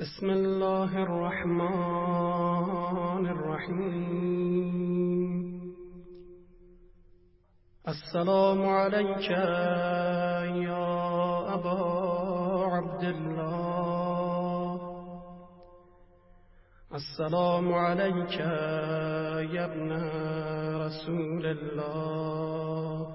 بسم الله الرحمن الرحيم السلام عليك يا أبا عبد الله السلام عليك يا ابن رسول الله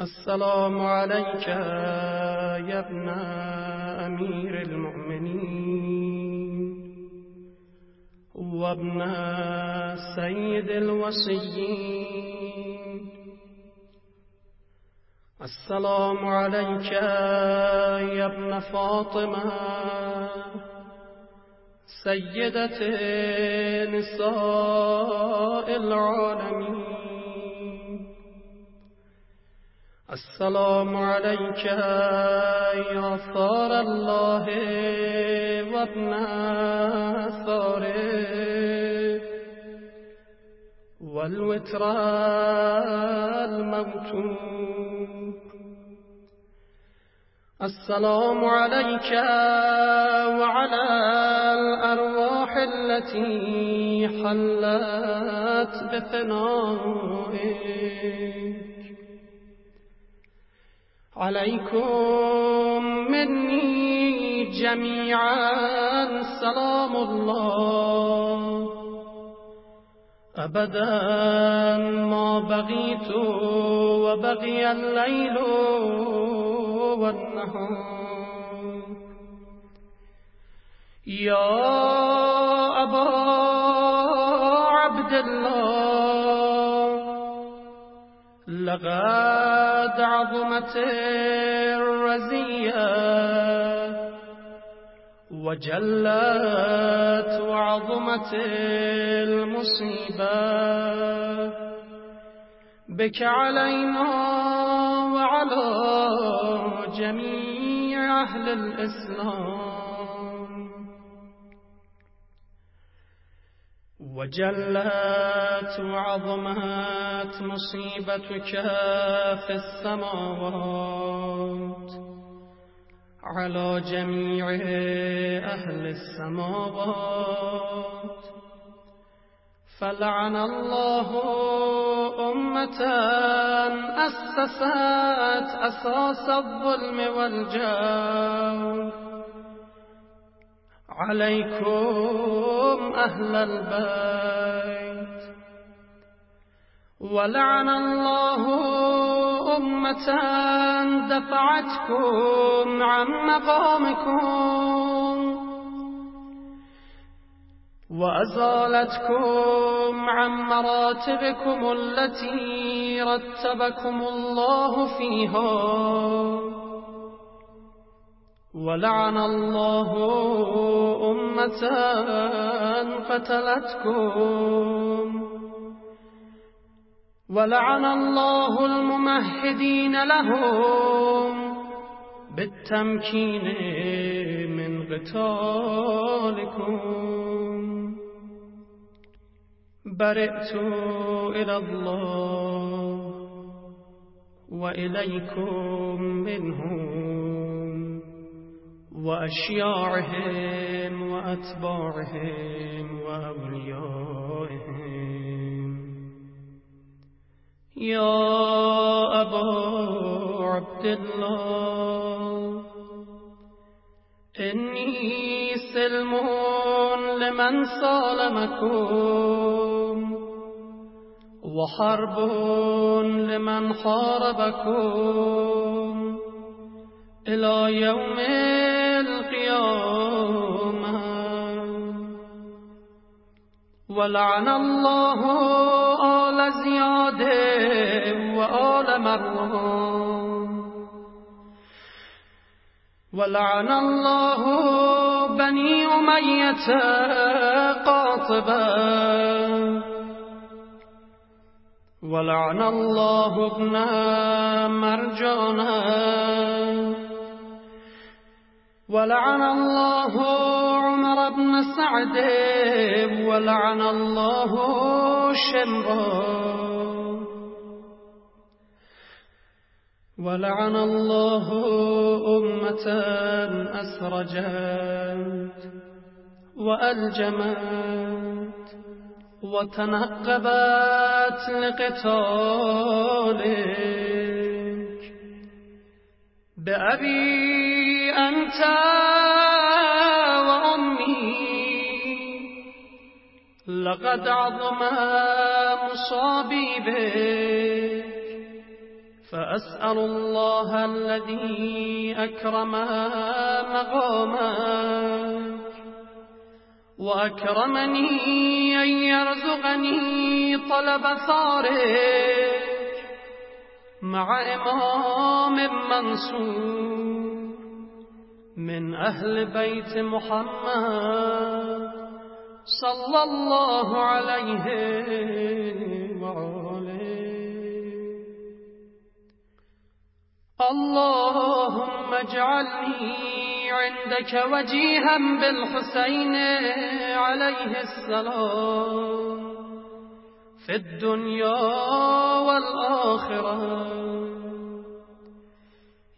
السلام عليك يا ابن أمير المؤمنين وابن سيد الوصيين. السلام عليك يا ابن فاطمة. سيدة نساء العالمين. السلام عليك يا ثار الله وابن ثاره والوتر الموتوب السلام عليك وعلى الأرواح التي حلت بفنائك عليكم مني جميعا سلام الله. أبدا ما بغيت وبغي الليل والنهار. يا أبا عبد الله لقد عظمت الرزية وجلت وعظمت المصيبة بك علينا وعلى جميع أهل الإسلام. وجلت وعظمت مصيبتك في السماوات على جميع أهل السماوات فلعن الله أمة أسست أساس الظلم والجور عليكم أهل البيت. ولعن الله أمة دفعتكم عن مقامكم. وأزالتكم عن مراتبكم التي رتبكم الله فيها. ولعن الله أمة قتلتكم. ولعن الله الممهدين لهم بالتمكين من قتالكم. برئت إلى الله وإليكم منهم وأشياعهم وأتباعهم وأوليائهم يا أبا عبد الله إني سلم لمن صالمكم وحرب لمن حاربكم إلى يوم القيامة ولعن الله آل زياد وآل مروان. ولعن الله بني أمية قاطبا. ولعن الله ابن مرجانا ولعن الله عمر بن سعد ولعن الله شمرا ولعن الله أمة أسرجت وألجمت وتنقبت لقتالك. بأبي أنت لقد عظم مصابي بك فأسأل الله الذي أكرم مقامك وأكرمني أن يرزقني طلب ثارك مع إمام منصور. من أهل بيت محمد صلى الله عليه وآله. اللهم اجعلني عندك وجيها بالحسين عليه السلام في الدنيا والآخرة.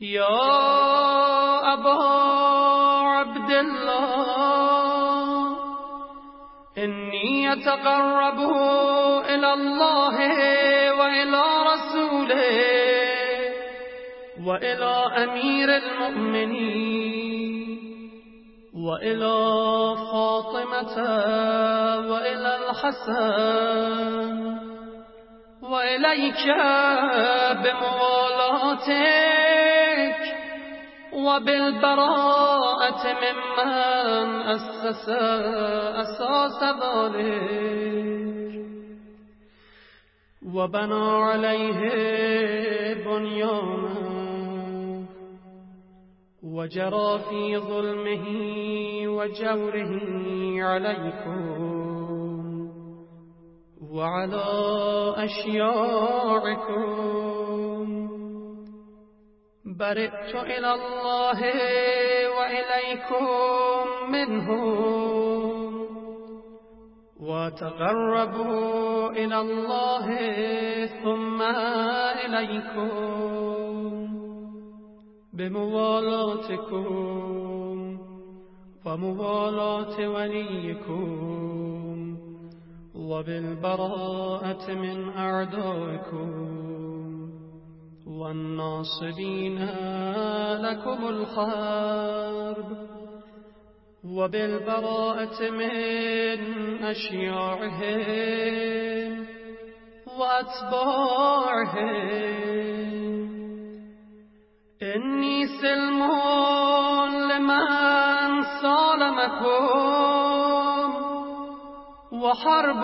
يا أبا عبد الله. إني أتقرب إلى الله وإلى رسوله وإلى أمير المؤمنين وإلى فاطمة وإلى الحسن وإليك بموالاتك وبالبراءة ممن أسس أساس ذلك. وبنى عليه بنيانا. وجرى في ظلمه وجوره عليكم. وعلى أشياعكم. برئت إلى الله وإليكم منهم وتقربوا إلى الله ثم إليكم بموالاتكم وموالاة وليكم وبالبراءة من أعدائكم. والناصبين لكم الحرب وبالبراءة من أشياعهم وأتباعهم. إني سلم لمن سالمكم وحرب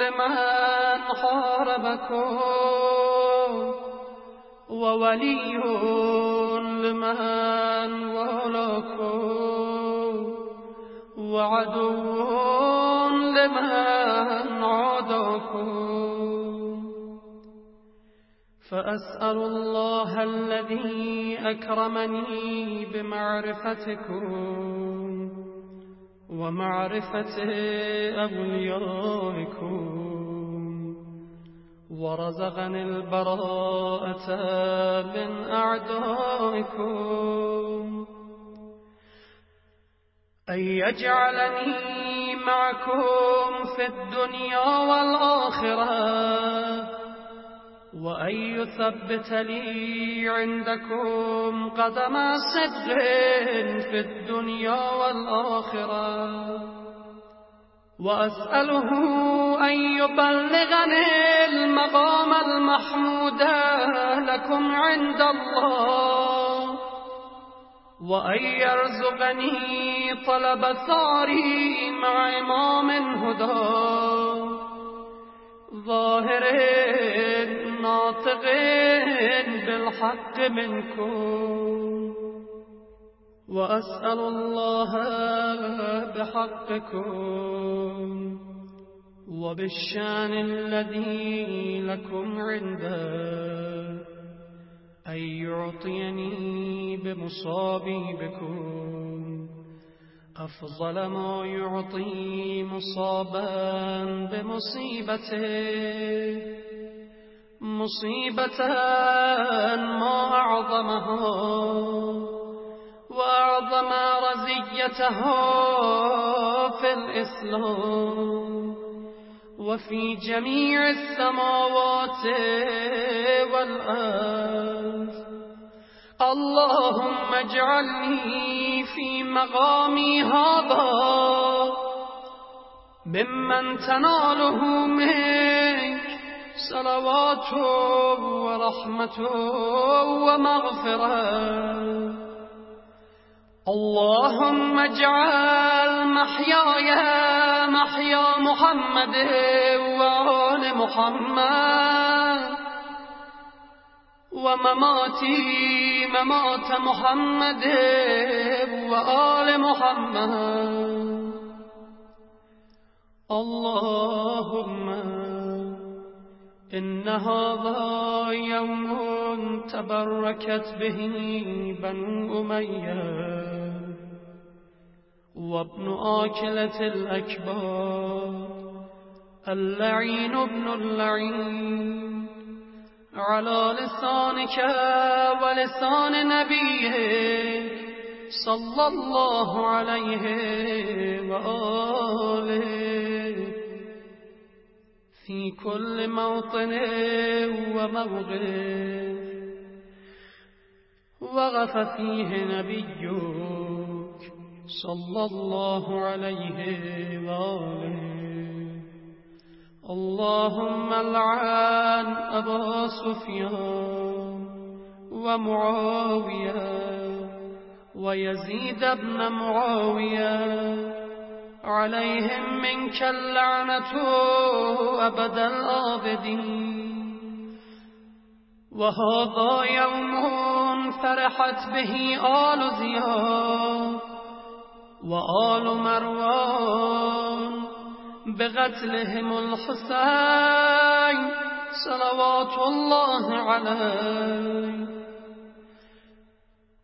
لمن حاربكم وولي لمن ولكم وعدو لمن عادكم فأسأل الله الذي أكرمني بمعرفتكم ومعرفة أوليائكم. ورزقني البراءة من أعدائكم. أن يجعلني معكم في الدنيا والآخرة وأن يثبت لي عندكم قدم صدق في الدنيا والآخرة. وأسأله أن يبلغني المقام المحمود لكم عند الله وأن يرزقني طلب ثاري مع إمام هدى. ظاهر ناطق بالحق منكم. وأسأل الله بحقكم وبالشان الذي لكم عنده أن يعطيني بمصابي بكم. أفضل ما يعطي مصابا بمصيبته مصيبة ما أعظمها. رزيتها في الإسلام. وفي جميع السماوات والأرض. اللهم اجعلني في مقامي هذا. ممن تناله منك صلوات ورحمة ومغفرة اللهم اجعل محياي محيا محمد وآل محمد ومماتي ممات محمد وآل محمد اللهم إن هذا يوم تبركت به بنو أمية وابن آكلة الأكبار اللعين ابن اللعين. على لسانك ولسان نبيك صلى الله عليه وآله. في كل موطن وموقف وغف فيه نبيك صلى الله عليه وآله. اللهم العن أبا سفيان ومعاوية ويزيد بن معاوية عليهم منك اللعنة أبد الآبدين. وهذا يوم فرحت به آل زياد وآل مروان بقتلهم الحسين صلوات الله عليه.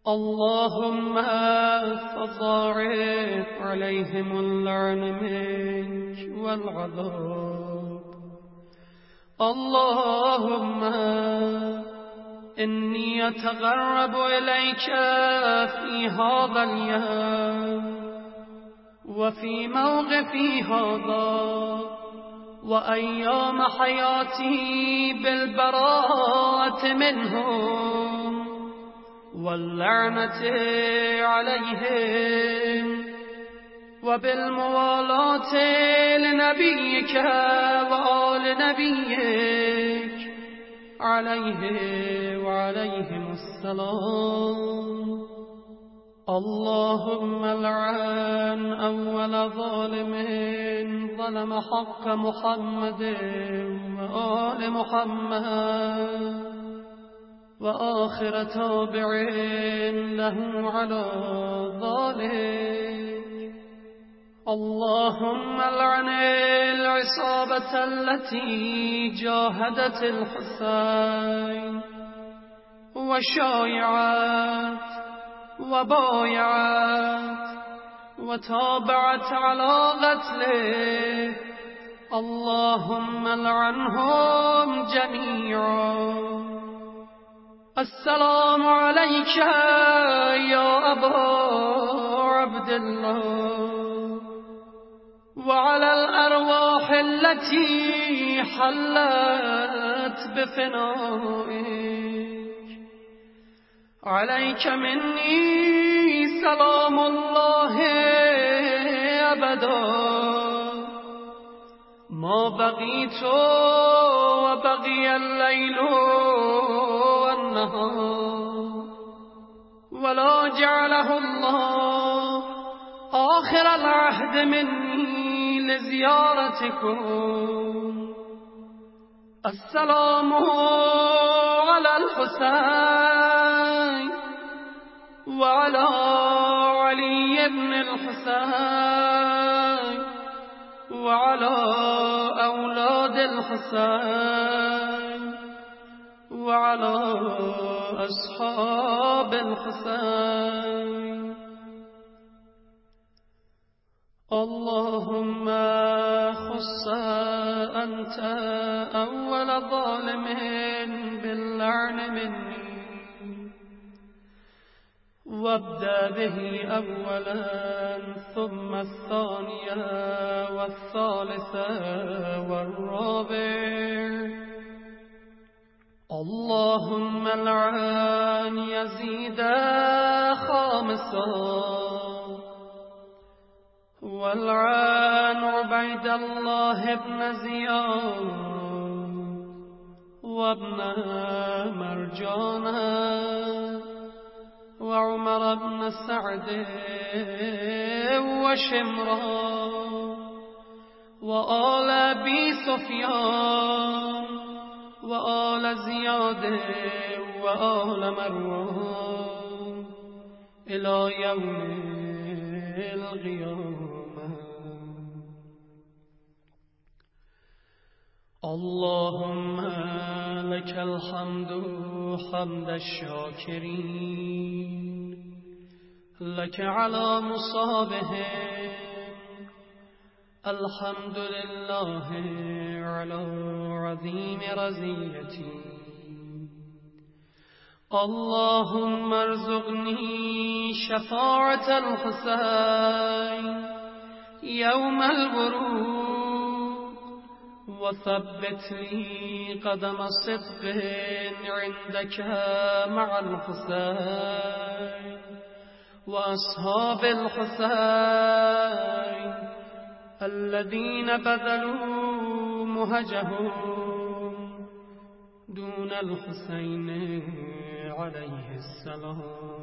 اللهم فضاعف عليهم اللعن منك والعذاب. اللهم إني أتغرب إليك في هذا اليوم وفي موقفي هذا وأيام حياتي بالبراءة منهم. واللعنة عليهم. وبالموالاة لنبيك وآل نبيك عليه وعليهم السلام. اللهم لعن أول ظالم ظلم حق محمد وآل محمد. وآخر تابع له على ذلك اللهم لعن العصابة التي جاهدت الحسين وشايعت وبايعت وتابعت على قتله اللهم لعنهم جميعا. السلام عليك يا أبا عبد الله. وعلى الأرواح التي حلت بفنائك. عليك مني سلام الله أبدا. ما بقيت وبقي الليل والنهار ولا جعله الله آخر العهد مني لزيارتكم السلام على الحسين وعلى علي بن الحسين وعلى أولاد الحسين. وعلى أصحاب الحسين اللهم خص أنت أول ظالم باللعن مني. وابدأ به أولا ثم الثانية والثالثة والرابع. اللهم العن يزيد خامسا. والعن عبيد الله بن زياد. وابن مرجانه وعمر بن سعد وشمرا وآل أبي سفيان. وآل زياد وآل مروان إلى يوم القيامة. اللهم لك الحمد حمد الشاكرين لك على مصابهم الحمد لله على عظيم رزيتي. اللهم ارزقني شفاعة الحسين يوم الورود وثبت لي قدم صدق عندك مع الحسين وأصحاب الحسين الذين بذلوا مهجهم. دون الحسين عليه السلام.